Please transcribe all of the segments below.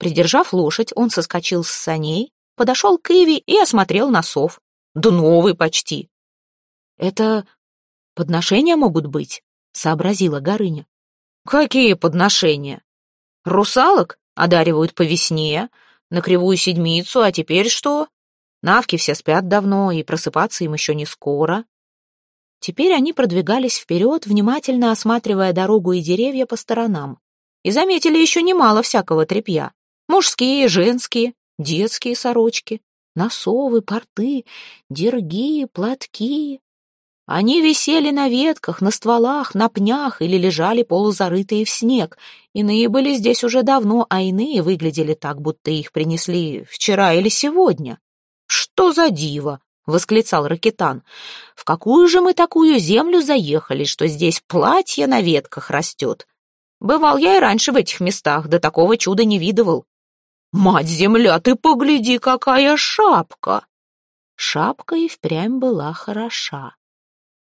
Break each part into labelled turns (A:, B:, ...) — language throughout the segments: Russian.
A: Придержав лошадь, он соскочил с саней, подошел к Иви и осмотрел носов. Да новый почти. Это подношения могут быть, сообразила Горыня. Какие подношения? Русалок одаривают по весне, на кривую седмицу, а теперь что? Навки все спят давно, и просыпаться им еще не скоро. Теперь они продвигались вперед, внимательно осматривая дорогу и деревья по сторонам. И заметили еще немало всякого тряпья. Мужские, женские, детские сорочки, носовы, порты, дерги, платки. Они висели на ветках, на стволах, на пнях или лежали полузарытые в снег. Иные были здесь уже давно, а иные выглядели так, будто их принесли вчера или сегодня. «Что за диво!» — восклицал Ракетан. «В какую же мы такую землю заехали, что здесь платье на ветках растет? Бывал я и раньше в этих местах, да такого чуда не видывал. Мать-земля, ты погляди, какая шапка!» Шапка и впрямь была хороша.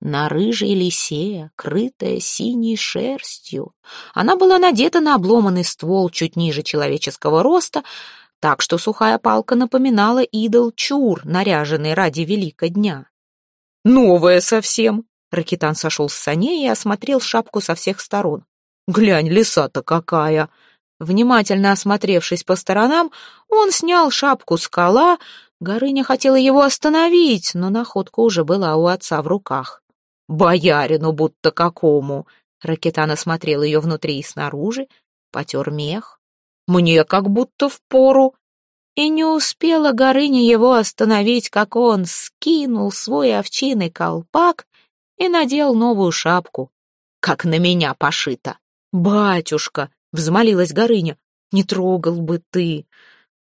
A: На рыжей лисе, крытая синей шерстью. Она была надета на обломанный ствол чуть ниже человеческого роста, так что сухая палка напоминала идол чур, наряженный ради велика дня. «Новая совсем!» Ракитан сошел с саней и осмотрел шапку со всех сторон. «Глянь, лиса-то какая!» Внимательно осмотревшись по сторонам, он снял шапку с кола. Горыня хотела его остановить, но находка уже была у отца в руках. «Боярину будто какому!» Ракетан осмотрел ее внутри и снаружи, потер мех. Мне как будто в пору. И не успела Горыня его остановить, как он скинул свой овчиный колпак и надел новую шапку, как на меня пошито. «Батюшка!» — взмолилась Горыня. «Не трогал бы ты!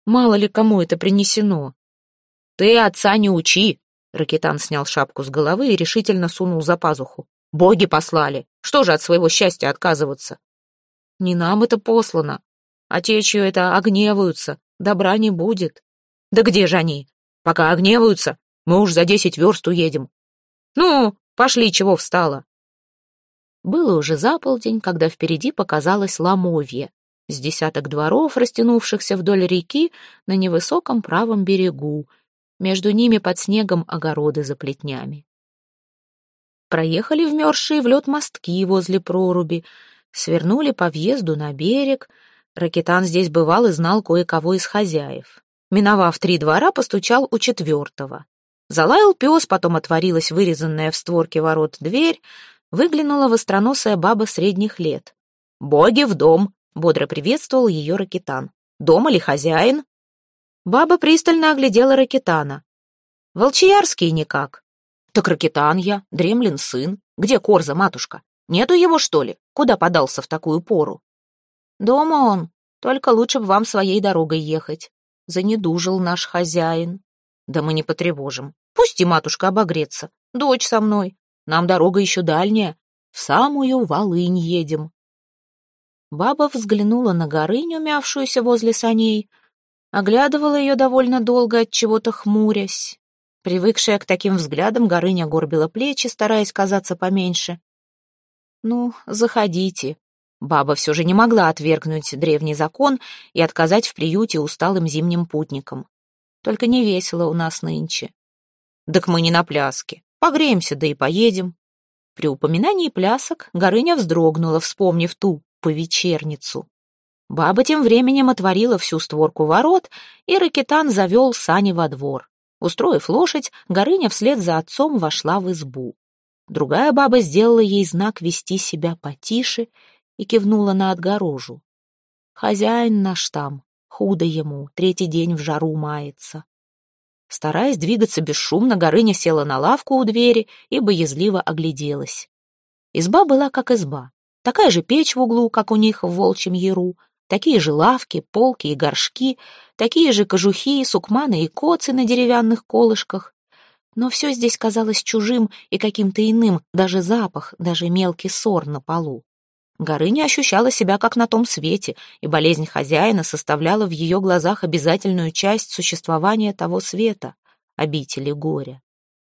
A: Мало ли кому это принесено!» «Ты отца не учи!» Ракетан снял шапку с головы и решительно сунул за пазуху. «Боги послали! Что же от своего счастья отказываться?» «Не нам это послано, те, чье это огневаются, добра не будет. Да где же они? Пока огневаются, мы уж за десять верст уедем. Ну, пошли, чего встала. Было уже за полдень, когда впереди показалось Ломовье, с десяток дворов, растянувшихся вдоль реки на невысоком правом берегу, между ними под снегом огороды за плетнями. Проехали вмерзшие в лед мостки возле проруби, свернули по въезду на берег — Ракетан здесь бывал и знал кое-кого из хозяев. Миновав три двора, постучал у четвертого. Залаял пес, потом отворилась вырезанная в створке ворот дверь, выглянула востроносая баба средних лет. «Боги в дом!» — бодро приветствовал ее Ракетан. «Дома ли хозяин?» Баба пристально оглядела Ракетана. «Волчиярский никак». «Так Ракетан я, дремлин сын. Где Корза, матушка? Нету его, что ли? Куда подался в такую пору?» Дома он, только лучше б вам своей дорогой ехать. Занедужил наш хозяин. Да мы не потревожим. Пусти, матушка, обогреться. Дочь со мной. Нам дорога еще дальняя. В самую Волынь едем. Баба взглянула на Горыню, мявшуюся возле саней, оглядывала ее довольно долго, от чего-то хмурясь. Привыкшая к таким взглядам, Горыня горбила плечи, стараясь казаться поменьше. «Ну, заходите», Баба все же не могла отвергнуть древний закон и отказать в приюте усталым зимним путникам. Только не весело у нас нынче. Так мы не на пляске. Погреемся, да и поедем. При упоминании плясок Горыня вздрогнула, вспомнив ту повечерницу. Баба тем временем отворила всю створку ворот, и Ракетан завел сани во двор. Устроив лошадь, Горыня вслед за отцом вошла в избу. Другая баба сделала ей знак вести себя потише и кивнула на отгорожу. Хозяин наш там, худо ему, третий день в жару мается. Стараясь двигаться бесшумно, Горыня села на лавку у двери и боязливо огляделась. Изба была как изба, такая же печь в углу, как у них в волчьем яру, такие же лавки, полки и горшки, такие же кожухи, сукманы и коцы на деревянных колышках. Но все здесь казалось чужим и каким-то иным, даже запах, даже мелкий сор на полу. Горыня ощущала себя как на том свете, и болезнь хозяина составляла в ее глазах обязательную часть существования того света, обители горя.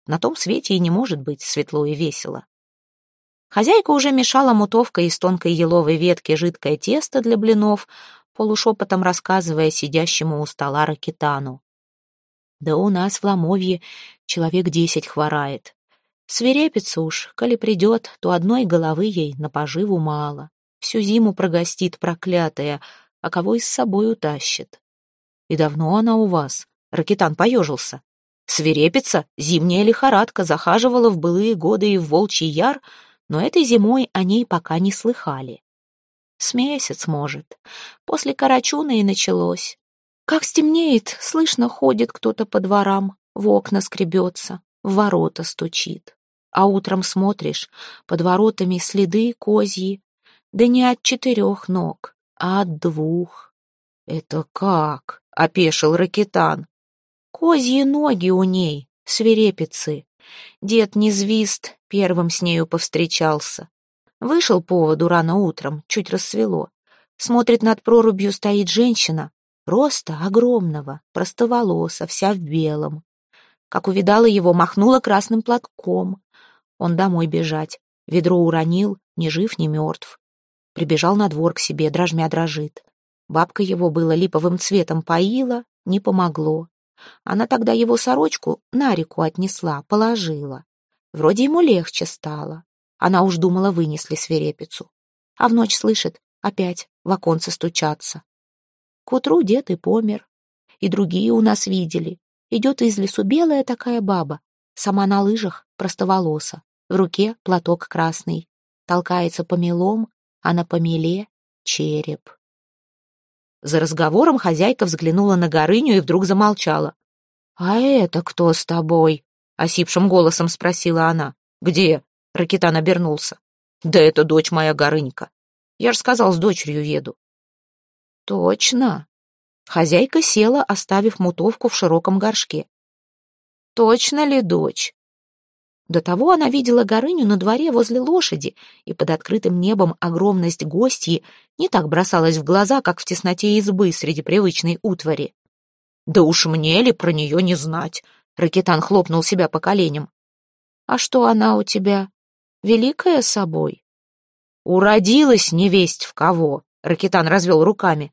A: На том свете и не может быть светло и весело. Хозяйка уже мешала мутовкой из тонкой еловой ветки жидкое тесто для блинов, полушепотом рассказывая сидящему у стола Ракитану. «Да у нас в Ломовье человек десять хворает. Свирепится уж, коли придет, то одной головы ей на поживу мало. Всю зиму прогостит проклятая, а кого и с собой утащит. И давно она у вас?» Ракитан поежился. Свирепица, зимняя лихорадка, захаживала в былые годы и в Волчий Яр, но этой зимой о ней пока не слыхали. С месяц, может. После Карачуна и началось. Как стемнеет, слышно, ходит кто-то по дворам, в окна скребется, в ворота стучит. А утром смотришь, под воротами следы козьи, да не от четырех ног, а от двух. «Это как?» — опешил Ракетан. Козьи ноги у ней, свирепицы. Дед Незвист первым с нею повстречался. Вышел поводу рано утром, чуть рассвело. Смотрит над прорубью стоит женщина, роста огромного, простоволоса, вся в белом. Как увидала его, махнула красным платком. Он домой бежать. Ведро уронил, ни жив, ни мертв. Прибежал на двор к себе, дрожмя дрожит. Бабка его было липовым цветом поила, не помогло. Она тогда его сорочку на реку отнесла, положила. Вроде ему легче стало. Она уж думала, вынесли свирепицу. А в ночь слышит, опять в оконце стучаться. К утру дед и помер. И другие у нас видели. Идет из лесу белая такая баба, сама на лыжах, простоволоса, в руке платок красный. Толкается помелом, а на помеле череп. За разговором хозяйка взглянула на Горыню и вдруг замолчала. «А это кто с тобой?» — осипшим голосом спросила она. «Где?» — Ракитан обернулся. «Да это дочь моя Горынька. Я ж сказал, с дочерью еду». «Точно?» Хозяйка села, оставив мутовку в широком горшке. «Точно ли дочь?» До того она видела Горыню на дворе возле лошади, и под открытым небом огромность гостьи не так бросалась в глаза, как в тесноте избы среди привычной утвари. «Да уж мне ли про нее не знать?» — Ракетан хлопнул себя по коленям. «А что она у тебя? Великая собой?» «Уродилась невесть в кого!» — Ракетан развел руками.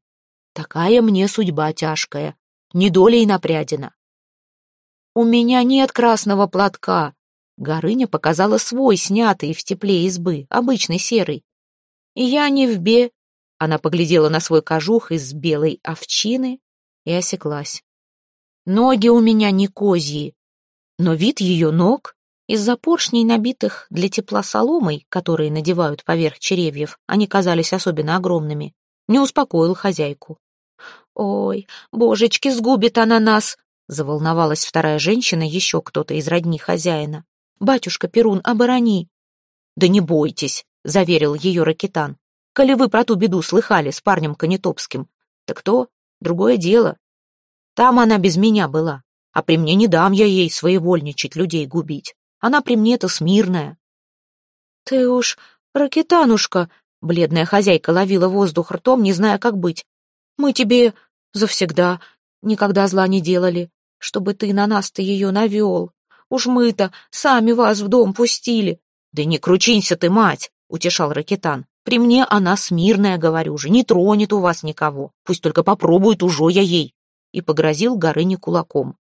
A: «Такая мне судьба тяжкая, недолей напрядена». «У меня нет красного платка», Горыня показала свой, снятый в тепле избы, обычный серый. Я не в бе... Она поглядела на свой кожух из белой овчины и осеклась. Ноги у меня не козьи, но вид ее ног из-за поршней, набитых для тепла соломой, которые надевают поверх черевьев, они казались особенно огромными, не успокоил хозяйку. «Ой, божечки, сгубит она нас!» — заволновалась вторая женщина, еще кто-то из родни хозяина. «Батюшка Перун, оборони!» «Да не бойтесь», — заверил ее Ракитан. «Коли вы про ту беду слыхали с парнем Конетопским, так то другое дело. Там она без меня была, а при мне не дам я ей своевольничать, людей губить. Она при мне-то смирная». «Ты уж, Ракитанушка!» — бледная хозяйка ловила воздух ртом, не зная, как быть. «Мы тебе завсегда никогда зла не делали, чтобы ты на нас-то ее навел. Уж мы-то сами вас в дом пустили. Да не кручинься ты, мать, утешал Ракетан. При мне она смирная, говорю же, не тронет у вас никого. Пусть только попробует уже я ей. И погрозил Горыне кулаком.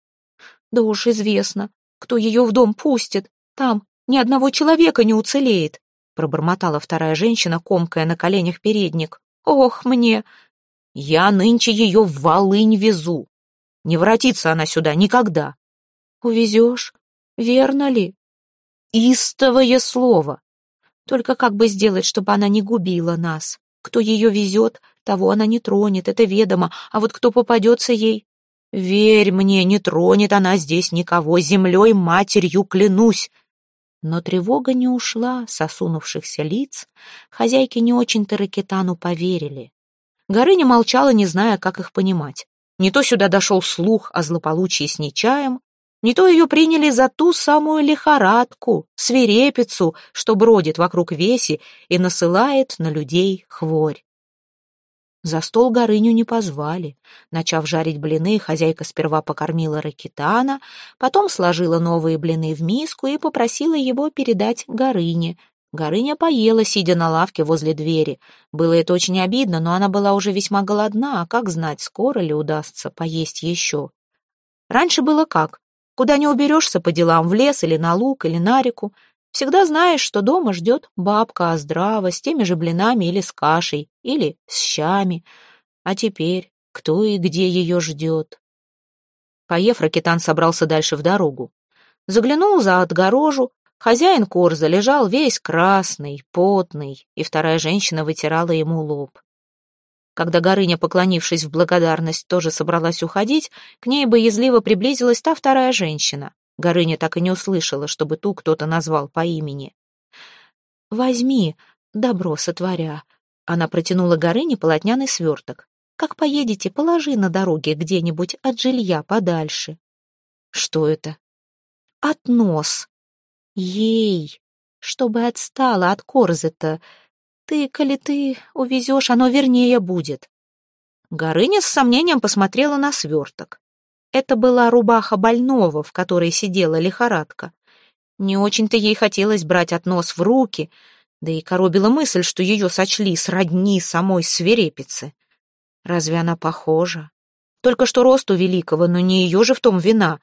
A: Да уж известно, кто ее в дом пустит. Там ни одного человека не уцелеет, пробормотала вторая женщина, комкая на коленях передник. Ох, мне! Я нынче ее в Волынь везу. Не воротится она сюда никогда. Увезешь? Верно ли? Истовое слово. Только как бы сделать, чтобы она не губила нас? Кто ее везет, того она не тронет, это ведомо, а вот кто попадется ей... Верь мне, не тронет она здесь никого, землей матерью клянусь. Но тревога не ушла с осунувшихся лиц, хозяйки не очень-то Ракетану поверили. Горыня молчала, не зная, как их понимать. Не то сюда дошел слух о злополучии с Нечаем, не то ее приняли за ту самую лихорадку, свирепицу, что бродит вокруг веси и насылает на людей хворь. За стол Горыню не позвали. Начав жарить блины, хозяйка сперва покормила Ракитана, потом сложила новые блины в миску и попросила его передать Горыне. Горыня поела, сидя на лавке возле двери. Было это очень обидно, но она была уже весьма голодна, а как знать, скоро ли удастся поесть еще. Раньше было как? Куда не уберешься по делам, в лес или на луг, или на реку. Всегда знаешь, что дома ждет бабка Аздрава с теми же блинами или с кашей, или с щами. А теперь кто и где ее ждет? Поев, Ракитан собрался дальше в дорогу. Заглянул за отгорожу, Хозяин Корза лежал весь красный, потный, и вторая женщина вытирала ему лоб. Когда Горыня, поклонившись в благодарность, тоже собралась уходить, к ней боязливо приблизилась та вторая женщина. Горыня так и не услышала, чтобы ту кто-то назвал по имени. «Возьми, добро сотворя». Она протянула Горыне полотняный сверток. «Как поедете, положи на дороге где-нибудь от жилья подальше». «Что это?» «Относ», Ей, чтобы отстала от корзы-то. Ты, коли ты увезешь, оно вернее будет. Горыня с сомнением посмотрела на сверток. Это была рубаха больного, в которой сидела лихорадка. Не очень-то ей хотелось брать относ в руки, да и коробила мысль, что ее сочли сродни самой свирепицы. Разве она похожа? Только что росту великого, но не ее же в том вина.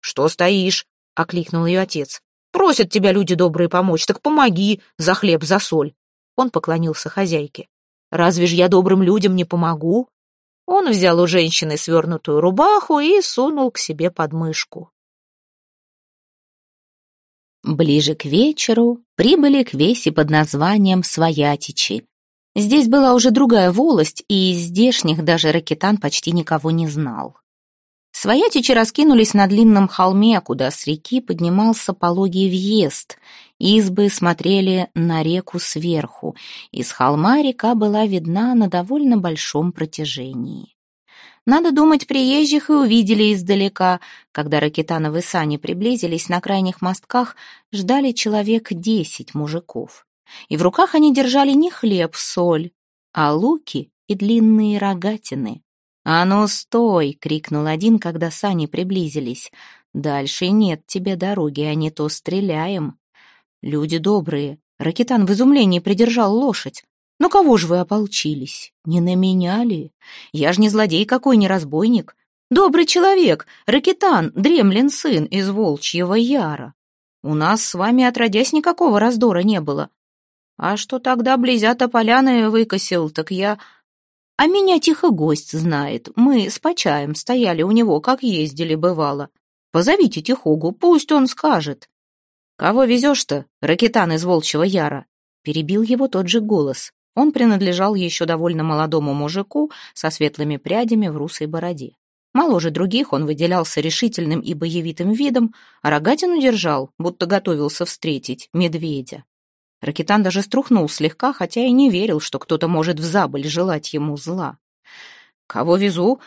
A: «Что стоишь?» — окликнул ее отец. Просят тебя люди добрые помочь, так помоги за хлеб, за соль. Он поклонился хозяйке. Разве ж я добрым людям не помогу? Он взял у женщины свернутую рубаху и сунул к себе под мышку.
B: Ближе к вечеру прибыли к весе под названием Своятичи. Здесь была уже другая волость, и из здешних даже Ракетан почти никого не знал. Своятичи раскинулись на длинном холме, куда с реки поднимался пологий въезд. Избы смотрели на реку сверху, и с холма река была видна на довольно большом протяжении. Надо думать, приезжих и увидели издалека. Когда ракетановы сани приблизились, на крайних мостках ждали человек десять мужиков. И в руках они держали не хлеб, соль, а луки и длинные рогатины. «А ну, стой!» — крикнул один, когда сани приблизились. «Дальше нет тебе дороги, а не то стреляем». «Люди добрые!» — Ракетан в изумлении придержал лошадь. «Ну кого же вы ополчились? Не на меня ли? Я ж не злодей какой, не разбойник. Добрый человек, Ракетан, дремлин сын из Волчьего Яра. У нас с вами отродясь никакого раздора не было. А что тогда близято поляны выкосил, так я а меня тихо гость знает. Мы с Почаем стояли у него, как ездили, бывало. Позовите Тихогу, пусть он скажет. Кого везешь-то, ракетан из Волчьего Яра? Перебил его тот же голос. Он принадлежал еще довольно молодому мужику со светлыми прядями в русой бороде. Моложе других он выделялся решительным и боевитым видом, а рогатину держал, будто готовился встретить медведя. Ракетан даже струхнул слегка, хотя и не верил, что кто-то может в забыль желать ему зла. «Кого везу?»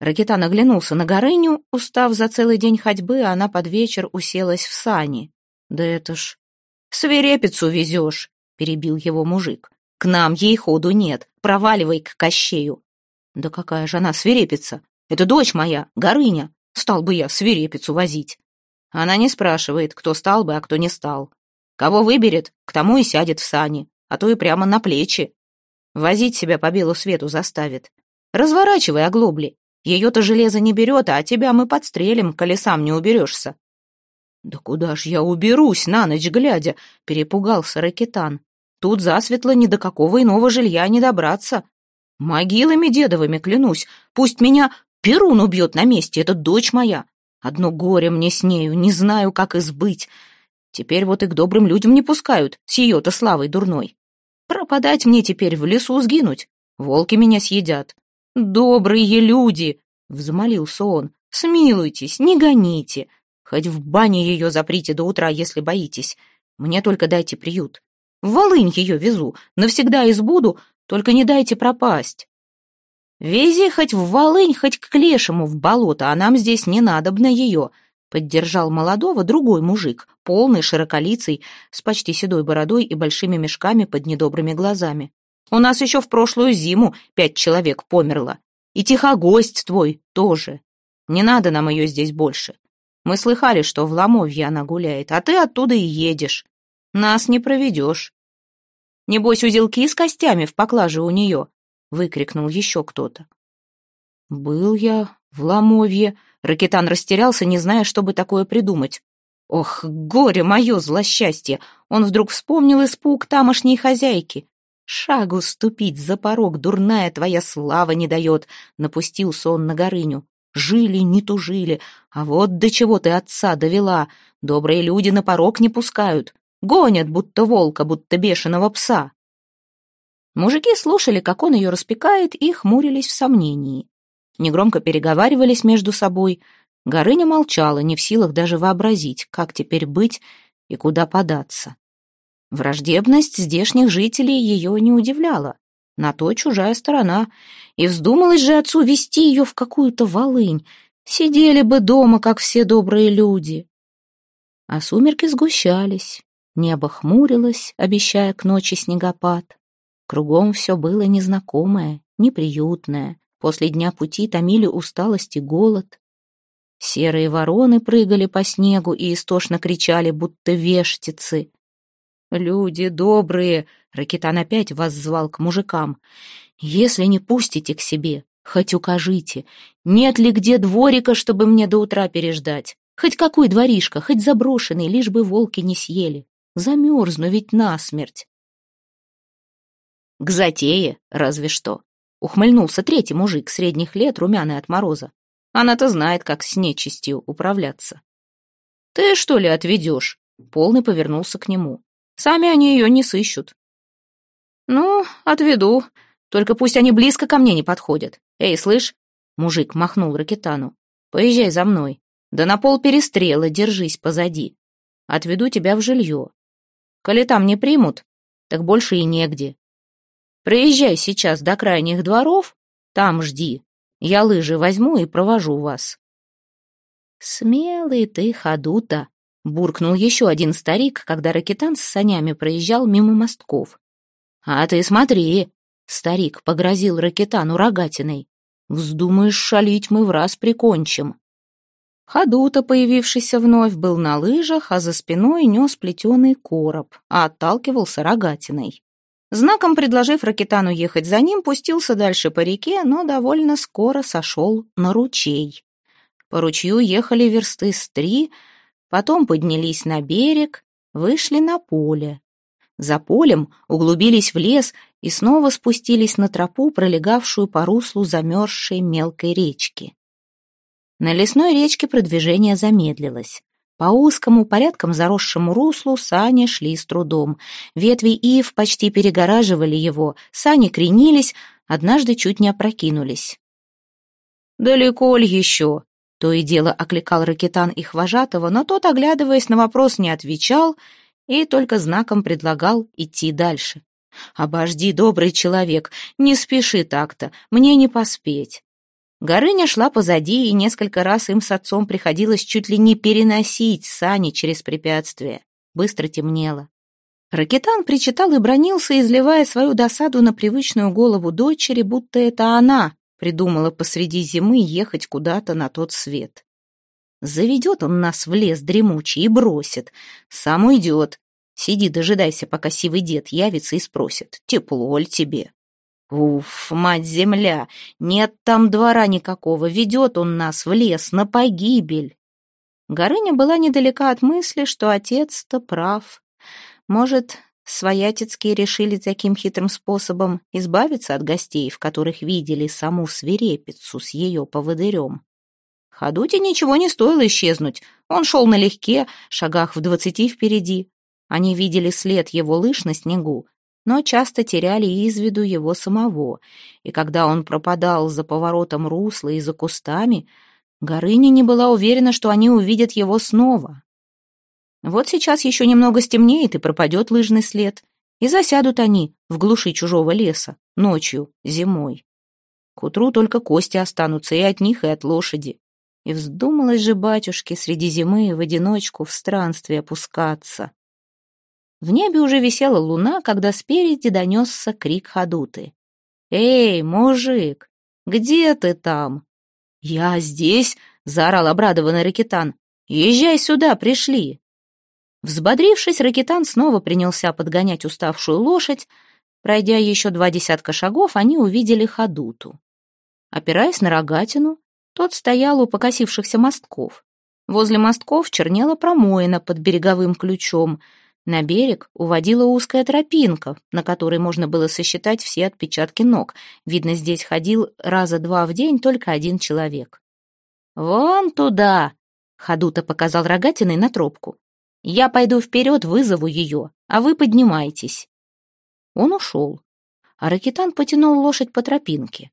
B: Ракетан оглянулся на Горыню, устав за целый день ходьбы, а она под вечер уселась в сани. «Да это ж...» «Свирепицу везешь!» — перебил его мужик. «К нам ей ходу нет, проваливай к Кощею!» «Да какая же она свирепица! Это дочь моя, Горыня! Стал бы я свирепицу возить!» Она не спрашивает, кто стал бы, а кто не стал. Кого выберет, к тому и сядет в сани, а то и прямо на плечи. Возить себя по белу свету заставит. Разворачивай оглобли. Ее-то железо не берет, а тебя мы подстрелим, колесам не уберешься. «Да куда ж я уберусь на ночь глядя?» — перепугался Ракетан. «Тут засветло ни до какого иного жилья не добраться. Могилами дедовыми клянусь, пусть меня Перун убьет на месте, это дочь моя. Одно горе мне с нею, не знаю, как избыть. Теперь вот и к добрым людям не пускают, с ее-то славой дурной. Пропадать мне теперь в лесу сгинуть, волки меня съедят. Добрые люди, взмолился он, смилуйтесь, не гоните. Хоть в бане ее заприте до утра, если боитесь. Мне только дайте приют. В Волынь ее везу, навсегда избуду, только не дайте пропасть. Вези хоть в Волынь, хоть к Клешему в болото, а нам здесь не надобно ее. Поддержал молодого другой мужик, полный, широколицый, с почти седой бородой и большими мешками под недобрыми глазами. «У нас еще в прошлую зиму пять человек померло. И тихогость твой тоже. Не надо нам ее здесь больше. Мы слыхали, что в Ломовье она гуляет, а ты оттуда и едешь.
A: Нас не проведешь. Небось, узелки с костями в поклаже у нее, выкрикнул еще кто-то. Был я в Ломовье. Ракетан растерялся, не зная, что бы такое придумать. Ох, горе мое злосчастье! Он вдруг вспомнил испуг тамошней хозяйки. Шагу ступить за порог дурная твоя слава не дает, напустился он на Горыню. Жили, не тужили, а вот до чего ты отца довела. Добрые люди на порог не пускают. Гонят, будто волка, будто бешеного пса. Мужики слушали, как он ее распекает, и хмурились в сомнении. Негромко переговаривались между собой. Горыня молчала, не в силах даже вообразить, как теперь быть и куда податься. Враждебность здешних жителей ее не удивляла. На то чужая сторона. И вздумалось же отцу вести ее в какую-то волынь. Сидели бы дома, как все добрые люди. А сумерки сгущались. Небо хмурилось, обещая к ночи снегопад. Кругом все было незнакомое, неприютное. После дня пути томили усталость и голод. Серые вороны прыгали по снегу и истошно кричали, будто вештицы. «Люди добрые!» — Ракитан опять воззвал к мужикам. «Если не пустите к себе, хоть укажите, нет ли где дворика, чтобы мне до утра переждать? Хоть какой дворишко, хоть заброшенный, лишь бы волки не съели. Замерзну ведь насмерть». «К затее, разве что», — ухмыльнулся третий мужик средних лет, румяный от мороза. «Она-то знает, как с нечистью управляться». «Ты что ли отведешь?» Полный повернулся к нему. Сами они ее не сыщут. Ну, отведу. Только пусть они близко ко мне не подходят. Эй, слышь? Мужик махнул Ракетану. Поезжай за мной. Да на пол перестрела держись позади. Отведу тебя в жилье. Коли там не примут, так больше и негде. Проезжай сейчас до крайних дворов, там жди. Я лыжи возьму и провожу вас. Смелый ты, ходута, Буркнул еще один старик, когда ракетан с санями проезжал мимо мостков. «А ты смотри!» — старик погрозил ракетану рогатиной. «Вздумаешь шалить, мы в раз прикончим!» Ходута, появившийся вновь, был на лыжах, а за спиной нес плетеный короб, а отталкивался рогатиной. Знаком предложив Ракетану ехать за ним, пустился дальше по реке, но довольно скоро сошел на ручей. По ручью ехали версты с три, Потом поднялись на берег, вышли на поле. За полем углубились в лес и снова спустились на тропу, пролегавшую по руслу замерзшей мелкой речки. На лесной речке продвижение замедлилось. По узкому, порядком заросшему руслу сани шли с трудом. Ветви ив почти перегораживали его, сани кренились, однажды чуть не опрокинулись. «Далеко ли еще?» То и дело окликал Ракетан их вожатого, но тот, оглядываясь на вопрос, не отвечал и только знаком предлагал идти дальше. «Обожди, добрый человек, не спеши так-то, мне не поспеть». Горыня шла позади, и несколько раз им с отцом приходилось чуть ли не переносить сани через препятствия. Быстро темнело. Ракетан причитал и бронился, изливая свою досаду на привычную голову дочери, будто это она Придумала посреди зимы ехать куда-то на тот свет. Заведет он нас в лес дремучий и бросит. Сам уйдет. Сиди, дожидайся, пока сивый дед явится и спросит, тепло ли тебе. Уф, мать-земля, нет там двора никакого, ведет он нас в лес на погибель. Горыня была недалека от мысли, что отец-то прав. Может, Своятицкие решили таким хитрым способом избавиться от гостей, в которых видели саму свирепицу с ее поводырем. Ходуте ничего не стоило исчезнуть. Он шел налегке, шагах в двадцати впереди. Они видели след его лыж на снегу, но часто теряли из виду его самого. И когда он пропадал за поворотом русла и за кустами, Горыня не была уверена, что они увидят его снова. Вот сейчас еще немного стемнеет и пропадет лыжный след, и засядут они в глуши чужого леса, ночью, зимой. К утру только кости останутся и от них, и от лошади. И вздумалось же батюшке среди зимы в одиночку в странстве опускаться. В небе уже висела луна, когда спереди донесся крик Хадуты. «Эй, мужик, где ты там?» «Я здесь!» — заорал обрадованный Ракетан. «Езжай сюда, пришли!»
B: Взбодрившись, Ракитан снова принялся подгонять уставшую лошадь. Пройдя еще два десятка шагов, они увидели Хадуту. Опираясь на рогатину, тот стоял у покосившихся мостков. Возле мостков чернела промоина под береговым ключом. На берег уводила узкая тропинка, на которой можно было сосчитать все отпечатки ног. Видно, здесь ходил раза два в день только один человек. «Вон туда!» — Хадута показал рогатиной на тропку. «Я пойду вперед, вызову ее, а вы поднимайтесь». Он ушел, а Ракитан потянул лошадь по тропинке.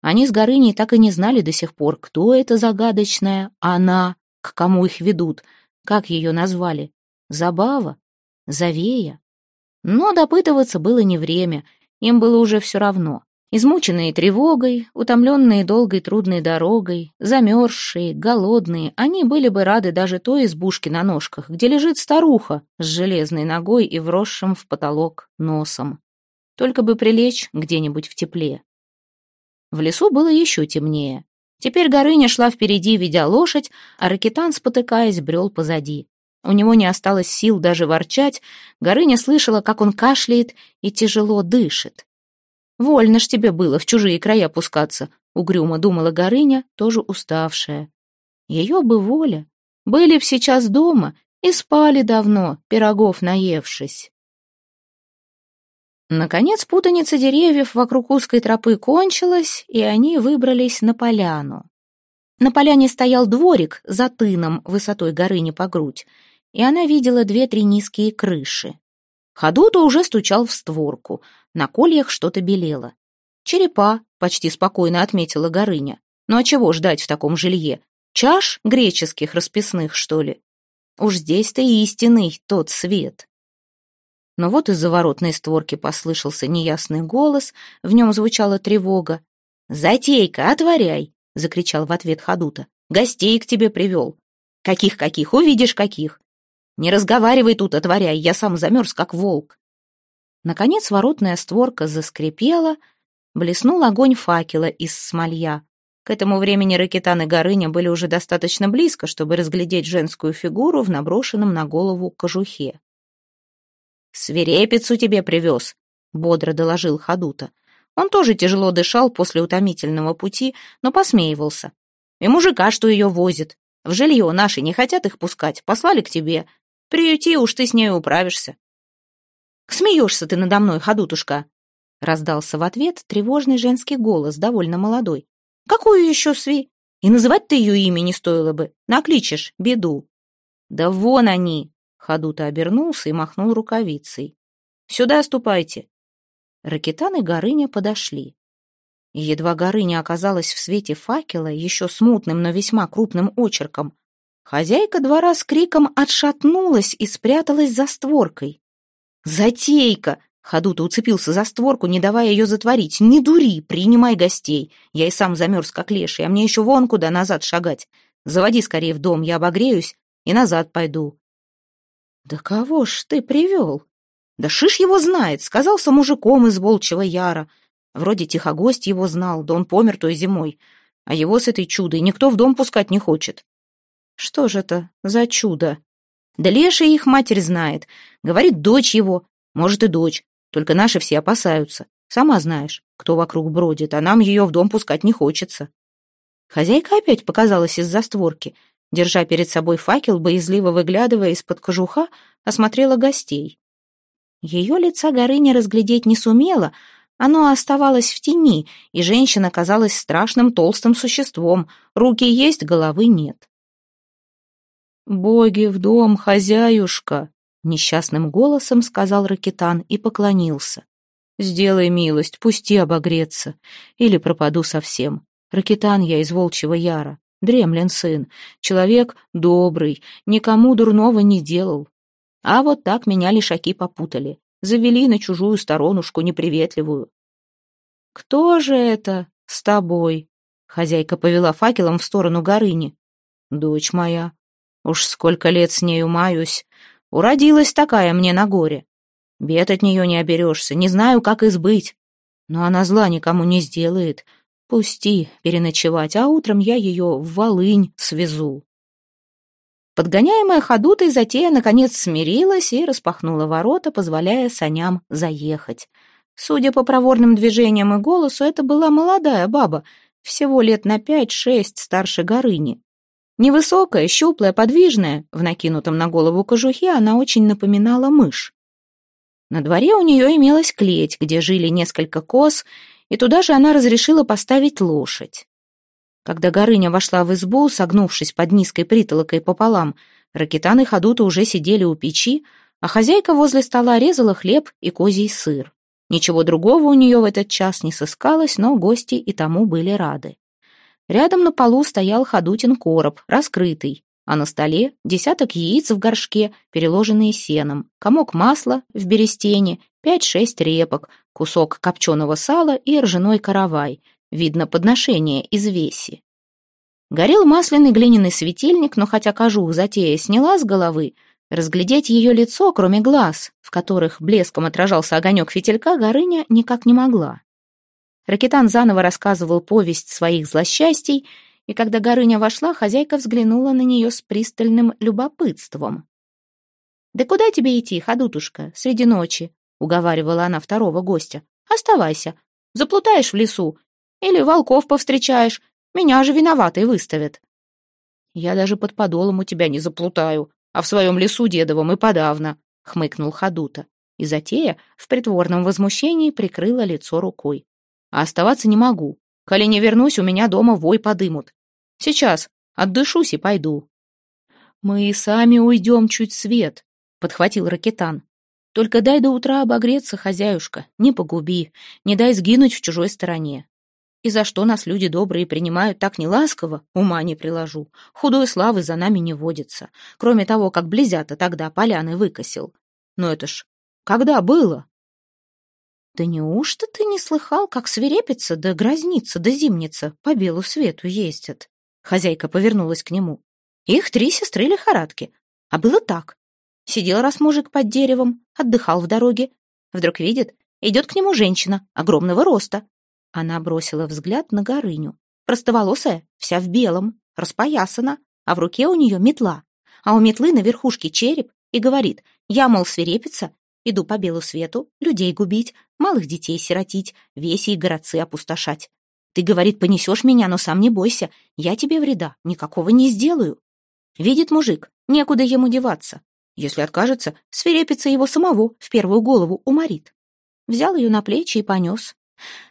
B: Они с Горыней так и не знали до сих пор, кто эта загадочная «она», к кому их ведут, как ее назвали. Забава? Завея? Но допытываться было не время, им было уже все равно. Измученные тревогой, утомленные долгой трудной дорогой, замерзшие, голодные, они были бы рады даже той избушке на ножках, где лежит старуха с железной ногой и вросшим в потолок носом. Только бы прилечь где-нибудь в тепле. В лесу было еще темнее. Теперь Горыня шла впереди, ведя лошадь, а Ракитан, спотыкаясь, брел позади. У него не осталось сил даже ворчать. Горыня слышала, как он кашляет и тяжело дышит. «Вольно ж тебе было в чужие края пускаться», — угрюмо думала Горыня, тоже уставшая. Ее бы воля. Были б сейчас дома и спали давно, пирогов наевшись. Наконец путаница деревьев вокруг узкой тропы кончилась, и они выбрались на поляну. На поляне стоял дворик за тыном высотой горыни по грудь, и она видела две-три низкие крыши. Ходута уже стучал в створку, на кольях что-то белело. «Черепа», — почти спокойно отметила Горыня. «Ну а чего ждать в таком жилье? Чаш греческих расписных, что ли? Уж здесь-то истинный тот свет». Но вот из-за воротной створки послышался неясный голос, в нем звучала тревога. «Затейка, отворяй!» — закричал в ответ Хадута. «Гостей к тебе привел». «Каких-каких? Увидишь, каких!» «Не разговаривай тут, отворяй, я сам замерз, как волк». Наконец воротная створка заскрипела, блеснул огонь факела из смолья. К этому времени Ракетан и Горыня были уже достаточно близко, чтобы разглядеть женскую фигуру в наброшенном на голову кожухе. «Свирепицу тебе привез», — бодро доложил Хадута. Он тоже тяжело дышал после утомительного пути, но посмеивался. «И мужика, что ее возит. В жилье наши не хотят их пускать, послали к тебе. Приюти, уж ты с ней управишься». «Смеешься ты надо мной, Хадутушка!» Раздался в ответ тревожный женский голос, довольно молодой. «Какую еще сви? И называть ты ее имя не стоило бы. Накличешь беду». «Да вон они!» Хадута обернулся и махнул рукавицей. «Сюда ступайте!» Ракетан и Горыня подошли. едва Горыня оказалась в свете факела, еще смутным, но весьма крупным очерком, хозяйка двора с криком отшатнулась и спряталась за створкой. «Затейка!» — Хадута уцепился за створку, не давая ее затворить. «Не дури, принимай гостей. Я и сам замерз, как леший, а мне еще вон куда назад шагать. Заводи скорее в дом, я обогреюсь и назад пойду. «Да кого ж ты привел?» «Да шиш его знает, сказался мужиком из Волчьего Яра. Вроде тихогость его знал, да он помер той зимой. А его с этой чудой никто в дом пускать не хочет». «Что же это за чудо?» «Да Леша их матерь знает. Говорит, дочь его. Может, и дочь. Только наши все опасаются. Сама знаешь, кто вокруг бродит, а нам ее в дом пускать не хочется». Хозяйка опять показалась из-за створки — Держа перед собой факел, боязливо выглядывая из-под кожуха, осмотрела гостей. Ее лица Горыня разглядеть не сумела, оно оставалось в тени, и женщина казалась страшным толстым существом, руки есть, головы нет. «Боги в дом, хозяюшка!» — несчастным голосом сказал Ракитан и поклонился. «Сделай милость, пусти обогреться, или пропаду совсем. Ракитан я из Волчьего Яра. Дремлин сын, человек добрый, никому дурного не делал. А вот так меня лишаки попутали, завели на чужую сторонушку неприветливую. «Кто же это с тобой?» Хозяйка повела факелом в сторону Горыни. «Дочь моя. Уж сколько лет с нею маюсь. Уродилась такая мне на горе. Бед от нее не оберешься, не знаю, как избыть. Но она зла никому не сделает. Пусти переночевать, а утром я ее в Волынь свезу. Подгоняемая ходутой затея, наконец, смирилась и распахнула ворота, позволяя саням заехать. Судя по проворным движениям и голосу, это была молодая баба, всего лет на пять-шесть старше Горыни. Невысокая, щуплая, подвижная, в накинутом на голову кожухе она очень напоминала мышь. На дворе у нее имелась клеть, где жили несколько коз, и туда же она разрешила поставить лошадь. Когда Горыня вошла в избу, согнувшись под низкой притолокой пополам, Ракитан и Ходута уже сидели у печи, а хозяйка возле стола резала хлеб и козий сыр. Ничего другого у нее в этот час не сыскалось, но гости и тому были рады. Рядом на полу стоял Ходутин короб, раскрытый, а на столе десяток яиц в горшке, переложенные сеном, комок масла в берестене, пять-шесть репок, кусок копченого сала и ржаной каравай, видно подношение из веси. Горел масляный глиняный светильник, но хотя кожух затея сняла с головы, разглядеть ее лицо, кроме глаз, в которых блеском отражался огонек фитилька, Горыня никак не могла. Ракетан заново рассказывал повесть своих злосчастий, и когда Горыня вошла, хозяйка взглянула на нее с пристальным любопытством. «Да куда тебе идти, ходутушка, среди ночи?» — уговаривала она второго гостя. «Оставайся. Заплутаешь в лесу, или волков повстречаешь, меня же виноватой выставят. Я даже под подолом у тебя не заплутаю, а в своем лесу дедовом и подавно, хмыкнул Хадута. И затея в притворном возмущении прикрыла лицо рукой. А оставаться не могу. Коли не вернусь, у меня дома вой подымут. Сейчас отдышусь и пойду. Мы и сами уйдем чуть свет, подхватил Ракетан. Только дай до утра обогреться, хозяюшка, не погуби, не дай сгинуть в чужой стороне. И за что нас люди добрые принимают так неласково, ума не приложу. Худой славы за нами не водится. Кроме того, как близята тогда поляны выкосил. Но это ж когда было? Да неужто ты не слыхал, как свирепится да грозница да зимница по белу свету ездят? Хозяйка повернулась к нему. Их три сестры лихорадки. А было так. Сидел раз мужик под деревом, отдыхал в дороге. Вдруг видит, идет к нему женщина огромного роста, она бросила взгляд на Горыню. Простоволосая, вся в белом, распоясана, а в руке у нее метла. А у метлы на верхушке череп и говорит, я, мол, свирепица, иду по белу свету, людей губить, малых детей сиротить, веси и городцы опустошать. Ты, говорит, понесешь меня, но сам не бойся, я тебе вреда никакого не сделаю. Видит мужик, некуда ему деваться. Если откажется, свирепица его самого в первую голову уморит. Взял ее на плечи и понес.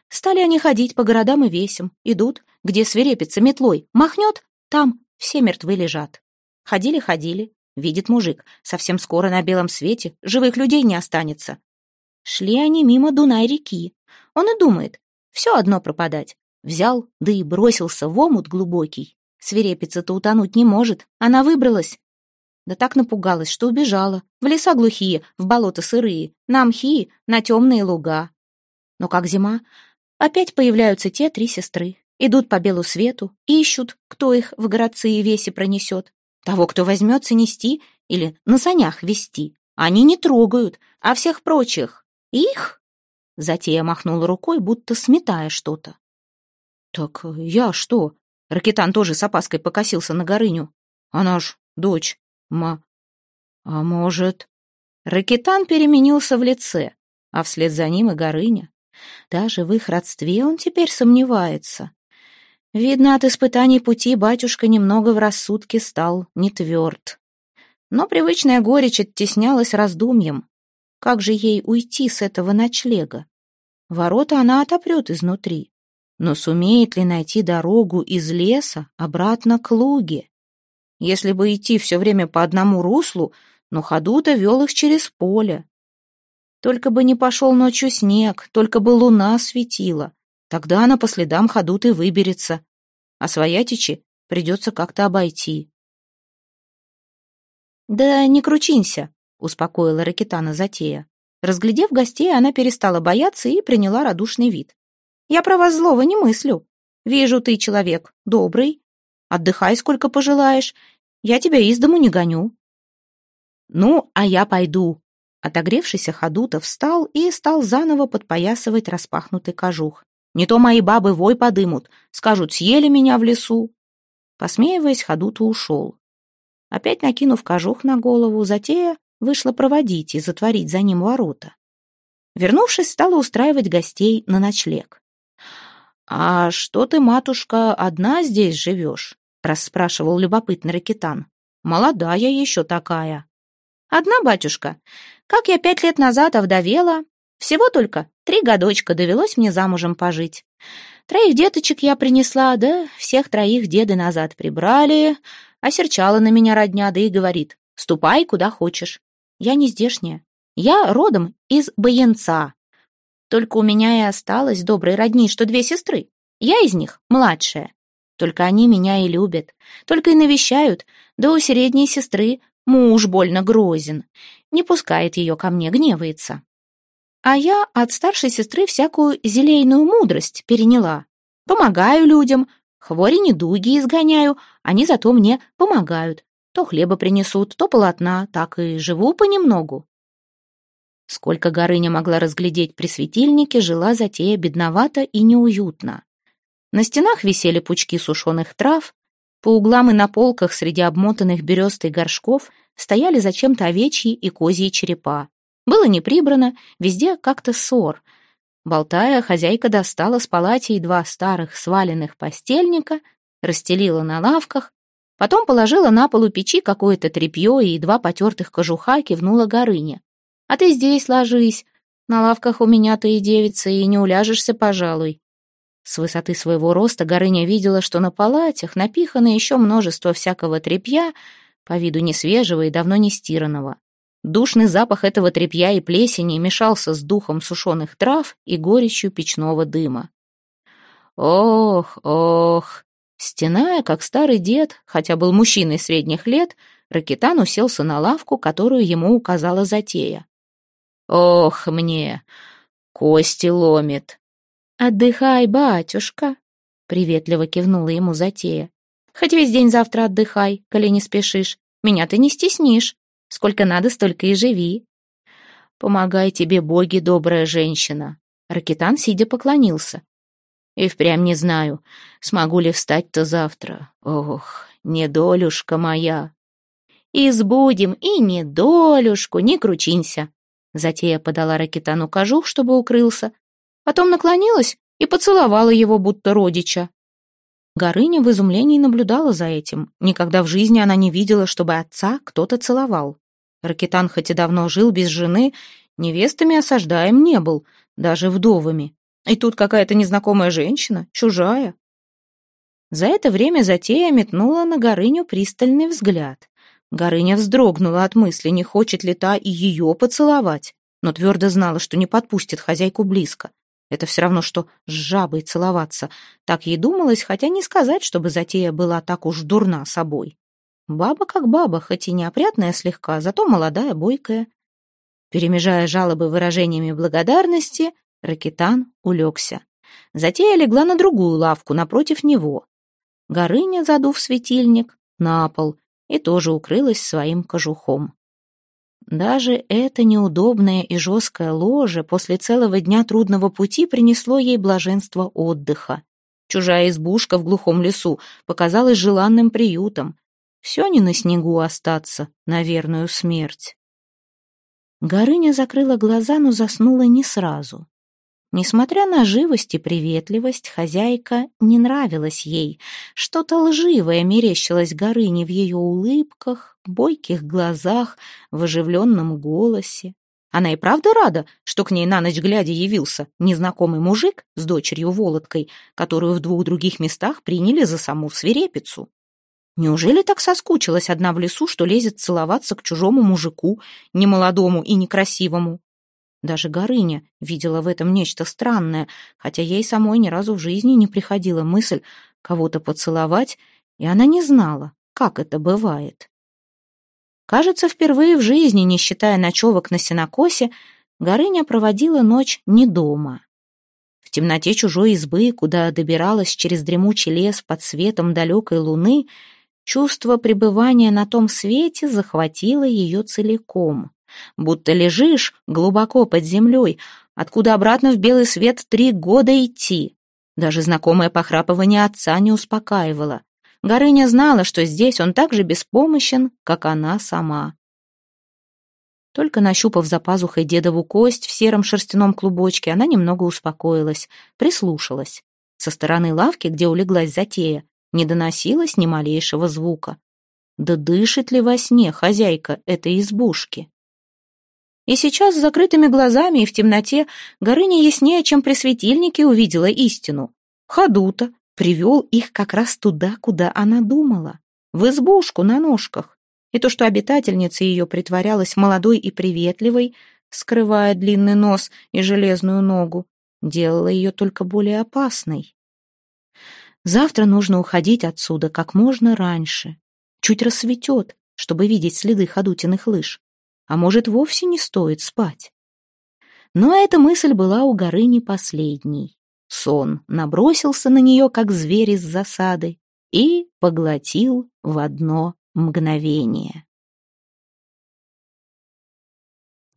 B: Стали они ходить по городам и весям, идут, где свирепится метлой, махнет, там все мертвы лежат. Ходили-ходили, видит мужик, совсем скоро на белом свете живых людей не останется. Шли они мимо Дунай-реки. Он и думает, все одно пропадать. Взял, да и бросился в омут глубокий. Свирепица-то утонуть не может, она выбралась. Да так напугалась, что убежала. В леса глухие, в болота сырые, на мхи, на темные луга. Но как зима, Опять появляются те три сестры. Идут по белу свету, ищут, кто их в городцы и веси пронесет. Того, кто возьмется нести или на санях вести. Они не трогают, а всех прочих. Их? Затея махнула рукой, будто сметая что-то. «Так я что?» Ракетан тоже с опаской покосился на Горыню. «Она ж дочь. Ма... А может...» Ракетан переменился в лице, а вслед за ним и Горыня. Даже в их родстве он теперь сомневается. Видно, от испытаний пути батюшка немного в рассудке стал не тверд. Но привычная горечь оттеснялась раздумьем. Как же ей уйти с этого ночлега? Ворота она отопрет изнутри. Но сумеет ли найти дорогу из леса обратно к луге? Если бы идти все время по одному руслу, но ходу-то вел их через поле. Только бы не пошел ночью снег, только бы луна светила. Тогда она по следам ходут и выберется. А своятичи придется как-то обойти. «Да не кручинься», — успокоила Ракитана затея. Разглядев гостей, она перестала бояться и приняла радушный вид. «Я про вас злого не мыслю. Вижу, ты человек добрый. Отдыхай, сколько пожелаешь. Я тебя из дому не гоню». «Ну, а я пойду», Отогревшийся Ходута встал и стал заново подпоясывать распахнутый кожух. «Не то мои бабы вой подымут, скажут, съели меня в лесу». Посмеиваясь, Ходута ушел.
A: Опять накинув кожух на голову, затея вышла проводить и затворить за ним ворота. Вернувшись, стала устраивать гостей на ночлег. «А что ты, матушка, одна здесь живешь?» — расспрашивал любопытный ракетан. «Молодая еще такая». «Одна, батюшка. Как я пять лет назад овдовела, всего только три годочка довелось мне замужем пожить. Троих деточек я принесла, да всех троих деды назад прибрали, осерчала на меня родня, да и говорит, ступай куда хочешь. Я не здешняя, я родом из Баянца. Только у меня и осталось доброй родни, что две сестры. Я из них младшая. Только они меня и любят, только и навещают, да у средней сестры муж больно грозен, не пускает ее ко мне, гневается. А я от старшей сестры всякую зелейную мудрость переняла. Помогаю людям, хвори недуги изгоняю, они зато мне помогают. То хлеба принесут, то полотна, так и живу понемногу. Сколько Горыня могла разглядеть при светильнике, жила затея бедновато и неуютно. На стенах висели пучки сушеных трав, по углам и на полках среди обмотанных берестой горшков стояли зачем-то овечьи и козьи черепа. Было не прибрано, везде как-то ссор. Болтая, хозяйка достала с палати два старых сваленных постельника, расстелила на лавках, потом положила на полу печи какое-то тряпье и два потертых кожуха, кивнула Горыня. «А ты здесь ложись. На лавках у меня ты и девица, и не уляжешься, пожалуй». С высоты своего роста Горыня видела, что на палатях напихано еще множество всякого тряпья, по виду несвежего и давно не стиранного. Душный запах этого тряпья и плесени мешался с духом сушеных трав и горечью печного дыма. Ох, ох! Стеная, как старый дед, хотя был мужчиной средних лет, Ракетан уселся на лавку, которую ему указала затея. «Ох мне! Кости ломит!» «Отдыхай, батюшка!» — приветливо кивнула ему затея. «Хоть весь день завтра отдыхай, коли не спешишь. Меня ты не стеснишь. Сколько надо, столько и живи. Помогай тебе, боги, добрая женщина. Ракетан, сидя, поклонился. И впрямь не знаю, смогу ли встать-то завтра. Ох, недолюшка моя. Избудем и недолюшку, не кручинься. Затея подала Ракетану кожух, чтобы укрылся. Потом наклонилась и поцеловала его, будто родича. Горыня в изумлении наблюдала за этим. Никогда в жизни она не видела, чтобы отца кто-то целовал. Ракетан хоть и давно жил без жены, невестами осаждаем не был, даже вдовами. И тут какая-то незнакомая женщина, чужая. За это время затея метнула на Горыню пристальный взгляд. Горыня вздрогнула от мысли, не хочет ли та и ее поцеловать, но твердо знала, что не подпустит хозяйку близко. Это все равно, что с жабой целоваться. Так ей думалось, хотя не сказать, чтобы затея была так уж дурна собой. Баба как баба, хоть и неопрятная слегка, зато молодая, бойкая. Перемежая жалобы выражениями благодарности, Ракетан улегся. Затея легла на другую лавку напротив него. Горыня, задув светильник, на пол и тоже укрылась своим кожухом. Даже это неудобное и жесткое ложе после целого дня трудного пути принесло ей блаженство отдыха. Чужая избушка в глухом лесу показалась желанным приютом. Все не на снегу остаться, на верную смерть. Горыня закрыла глаза, но заснула не сразу. Несмотря на живость и приветливость, хозяйка не нравилась ей. Что-то лживое мерещилось Горыне в ее улыбках, бойких глазах, в оживленном голосе. Она и правда рада, что к ней на ночь глядя явился незнакомый мужик с дочерью Володкой, которую в двух других местах приняли за саму свирепицу. Неужели так соскучилась одна в лесу, что лезет целоваться к чужому мужику, немолодому и некрасивому? Даже Горыня видела в этом нечто странное, хотя ей самой ни разу в жизни не приходила мысль кого-то поцеловать, и она не знала, как это бывает. Кажется, впервые в жизни, не считая ночевок на сенокосе, Горыня проводила ночь не дома. В темноте чужой избы, куда добиралась через дремучий лес под светом далекой луны, чувство пребывания на том свете захватило ее целиком будто лежишь глубоко под землей, откуда обратно в белый свет три года идти. Даже знакомое похрапывание отца не успокаивало.
B: Горыня знала, что здесь он так же беспомощен, как она сама. Только нащупав за пазухой дедову кость в сером шерстяном клубочке, она немного успокоилась, прислушалась. Со стороны лавки, где улеглась затея, не доносилось ни малейшего звука. Да дышит ли во сне хозяйка этой избушки? И сейчас с закрытыми глазами и в темноте Горыня яснее, чем при светильнике, увидела истину. Ходута привел их как раз туда, куда она думала, в избушку на ножках. И то, что обитательница ее притворялась молодой и приветливой, скрывая длинный нос и железную ногу, делало ее только более опасной. Завтра нужно уходить отсюда как можно раньше. Чуть рассветет, чтобы видеть следы ходутиных лыж а может, вовсе не стоит спать. Но эта мысль была у Горыни последней. Сон набросился на нее, как зверь из засады, и поглотил в одно мгновение.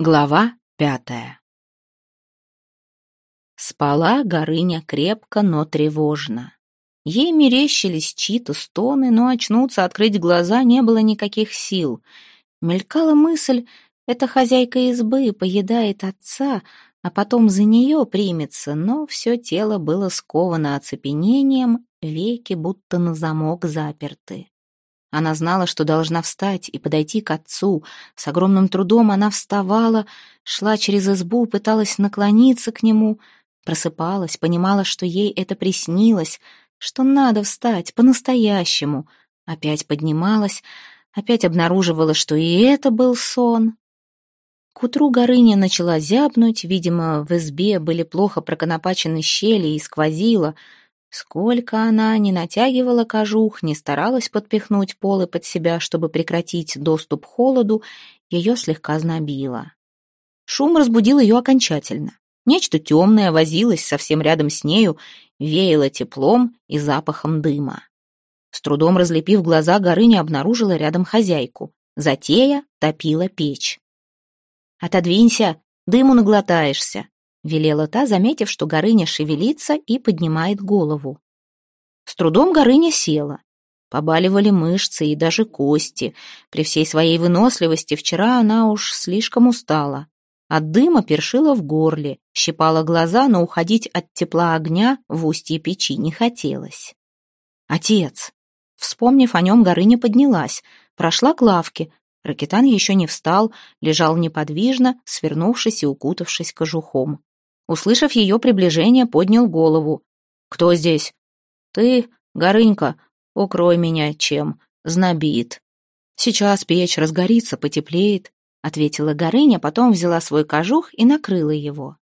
B: Глава пятая Спала Горыня крепко, но тревожно. Ей мерещились чьи-то стоны, но очнуться, открыть глаза не было никаких сил — Мелькала мысль, эта хозяйка избы поедает отца, а потом за нее примется, но все тело было сковано оцепенением, веки будто на замок заперты. Она знала, что должна встать и подойти к отцу. С огромным трудом она вставала, шла через избу, пыталась наклониться к нему, просыпалась, понимала, что ей это приснилось, что надо встать по-настоящему. Опять поднималась, Опять обнаруживала, что и это был сон. К утру Горыня начала зябнуть, видимо, в избе были плохо проконопачены щели и сквозило. Сколько она не натягивала кожух, не старалась подпихнуть полы под себя, чтобы прекратить доступ холоду, ее слегка знобило. Шум разбудил ее окончательно. Нечто темное возилось совсем рядом с нею, веяло теплом и запахом дыма. С трудом разлепив глаза, Горыня обнаружила рядом хозяйку. Затея топила печь. «Отодвинься, дыму наглотаешься», — велела та, заметив, что Горыня шевелится и поднимает голову. С трудом Горыня села. Побаливали мышцы и даже кости. При всей своей выносливости вчера она уж слишком устала. От дыма першила в горле, щипала глаза, но уходить от тепла огня в устье печи не хотелось. «Отец!» Вспомнив о нем, Горыня поднялась, прошла к лавке. Ракетан еще не встал, лежал неподвижно, свернувшись и укутавшись кожухом. Услышав ее приближение, поднял голову. «Кто здесь?» «Ты, Горынька, укрой меня чем, знобит». «Сейчас печь разгорится, потеплеет», — ответила Горыня, потом взяла свой кожух и накрыла его.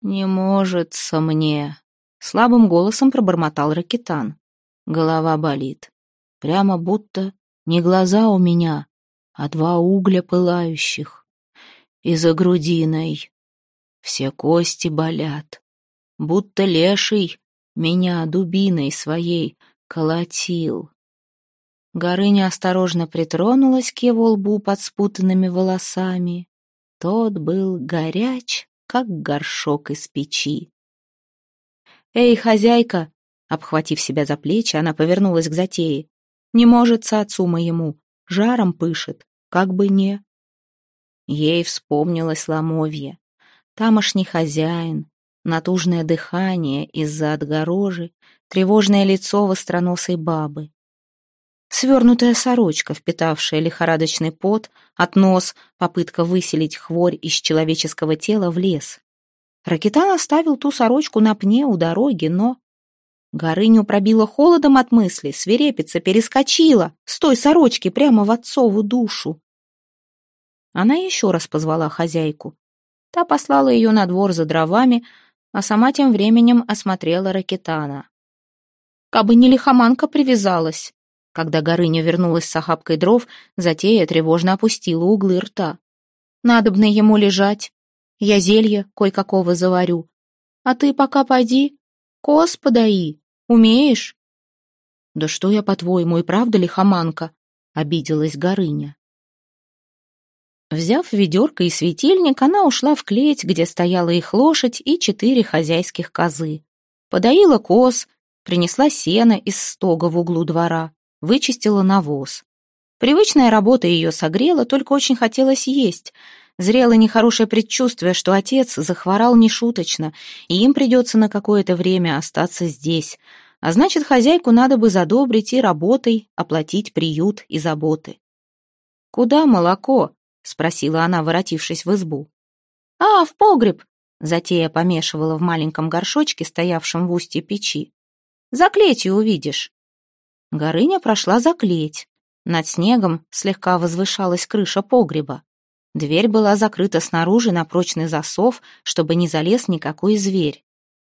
B: «Не можется мне», — слабым голосом пробормотал Ракетан. Голова болит. Прямо будто не глаза у меня, а два угля пылающих. И за грудиной все кости болят. Будто леший меня дубиной своей колотил. Горыня осторожно притронулась к его лбу под спутанными волосами. Тот был горяч, как горшок из печи. «Эй, хозяйка!» Обхватив себя за плечи, она повернулась к затее. «Не может отцу моему, жаром пышет, как бы не...» Ей вспомнилось ломовье. Тамошний хозяин, натужное дыхание из-за отгорожи, тревожное лицо востроносой бабы. Свернутая сорочка, впитавшая лихорадочный пот, от нос, попытка выселить хворь из человеческого тела в лес. Ракетан оставил ту сорочку на пне у дороги, но Горыню пробило холодом от мысли, свирепица перескочила с той сорочки прямо в отцову душу. Она еще раз позвала хозяйку. Та послала ее на двор за дровами, а сама тем временем осмотрела ракетана. Кабы не лихоманка привязалась. Когда Горыня вернулась с охапкой дров, затея тревожно опустила углы рта. «Надобно ему лежать. Я зелье кое-какого заварю. А ты пока пойди, коз подаи, Умеешь?» «Да что я, по-твоему, и правда лихоманка?» — обиделась Горыня. Взяв ведерко и светильник, она ушла в клеть, где стояла их лошадь и четыре хозяйских козы. Подоила коз, принесла сено из стога в углу двора, вычистила навоз. Привычная работа ее согрела, только очень хотелось есть. Зрело нехорошее предчувствие, что отец захворал нешуточно, и им придется на какое-то время остаться здесь. А значит, хозяйку надо бы задобрить и работой, оплатить приют и заботы. «Куда молоко?» — спросила она, воротившись в избу. «А, в погреб!» — затея помешивала в маленьком горшочке, стоявшем в устье печи. «За клетью увидишь». Горыня прошла за клеть. Над снегом слегка возвышалась крыша погреба. Дверь была закрыта снаружи на прочный засов, чтобы не залез никакой зверь.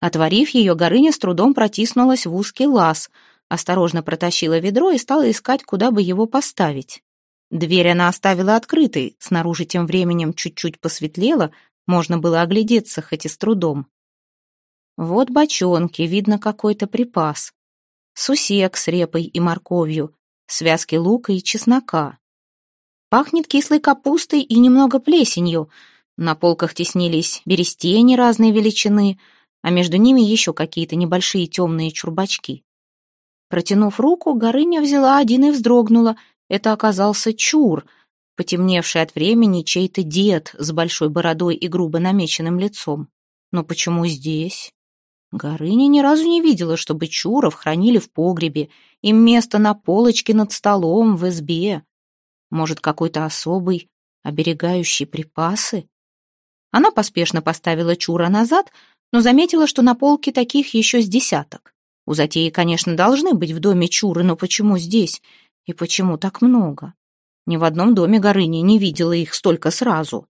B: Отворив ее, Горыня с трудом протиснулась в узкий лаз, осторожно протащила ведро и стала искать, куда бы его поставить. Дверь она оставила открытой, снаружи тем временем чуть-чуть посветлело, можно было оглядеться, хоть и с трудом. Вот бочонки, видно какой-то припас. Сусек с репой и морковью, связки лука и чеснока. Пахнет кислой капустой и немного плесенью. На полках теснились берестени разной величины, а между ними еще какие-то небольшие темные чурбачки. Протянув руку, Горыня взяла один и вздрогнула. Это оказался чур, потемневший от времени чей-то дед с большой бородой и грубо намеченным лицом. Но почему здесь? Горыня ни разу не видела, чтобы чуров хранили в погребе, им место на полочке над столом в избе. Может, какой-то особый, оберегающий припасы? Она поспешно поставила чура назад, но заметила, что на полке таких еще с десяток. У затеи, конечно, должны быть в доме чуры, но почему здесь? И почему так много? Ни в одном доме Горыни не видела их столько сразу.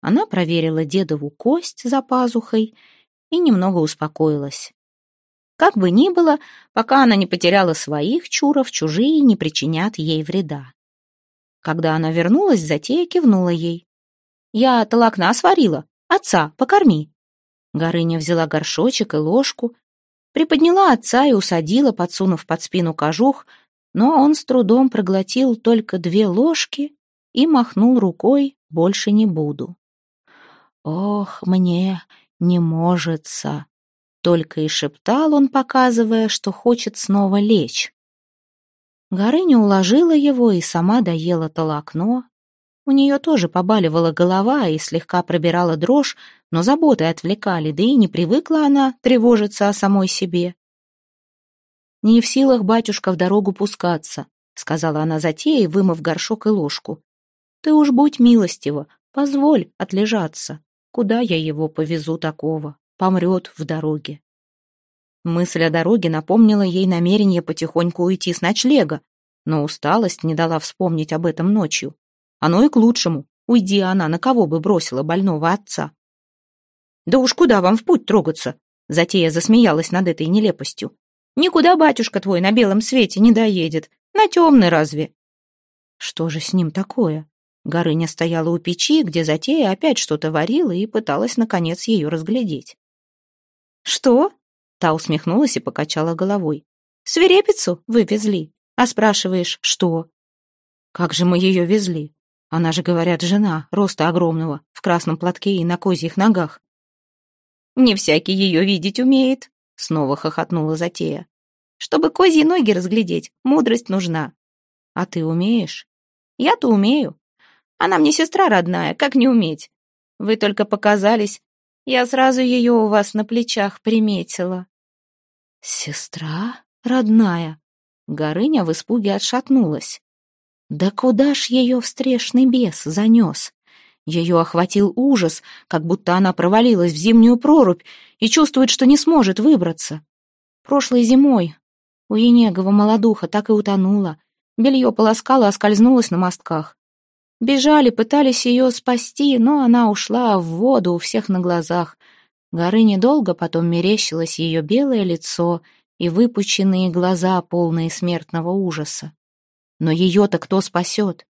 B: Она проверила дедову кость за пазухой и немного успокоилась. Как бы ни было, пока она не потеряла своих чуров, чужие не причинят ей вреда. Когда она вернулась, затея кивнула ей. «Я толокна сварила. Отца, покорми». Горыня взяла горшочек и ложку, приподняла отца и усадила, подсунув под спину кожух, но он с трудом проглотил только две ложки и махнул рукой «больше не буду». «Ох, мне не можется», только и шептал он, показывая, что хочет снова лечь. Горыня уложила его и сама доела толокно. У нее тоже побаливала голова и слегка пробирала дрожь, но заботы отвлекали, да и не привыкла она тревожиться о самой себе. «Не в силах батюшка в дорогу пускаться», — сказала она затеей, вымыв горшок и ложку. «Ты уж будь милостива, позволь отлежаться. Куда я его повезу такого?» помрет в дороге. Мысль о дороге напомнила ей намерение потихоньку уйти с ночлега, но усталость не дала вспомнить об этом ночью. Оно и к лучшему. Уйди она, на кого бы бросила больного отца. «Да уж куда вам в путь трогаться?» Затея засмеялась над этой нелепостью. «Никуда батюшка твой на белом свете не доедет. На темный разве?» Что же с ним такое? Горыня стояла у печи, где Затея опять что-то варила и пыталась, наконец, ее разглядеть. «Что?» — та усмехнулась и покачала головой. «Свирепицу вывезли, а спрашиваешь, что?» «Как же мы ее везли? Она же, говорят, жена, роста огромного, в красном платке и на козьих ногах». «Не всякий ее видеть умеет», — снова хохотнула Затея. «Чтобы козьи ноги разглядеть, мудрость нужна». «А ты умеешь?» «Я-то умею. Она мне сестра родная, как не уметь? Вы только показались, я сразу ее у вас на плечах приметила». «Сестра родная?» Горыня в испуге отшатнулась. «Да куда ж ее встречный бес занес?» Ее охватил ужас, как будто она провалилась в зимнюю прорубь и чувствует, что не сможет выбраться. Прошлой зимой у Енегова молодуха так и утонула. Белье полоскало, оскользнулось на мостках. Бежали, пытались ее спасти, но она ушла в воду у всех на глазах. Горы недолго потом мерещилось ее белое лицо и выпученные глаза, полные смертного ужаса. Но ее-то кто спасет?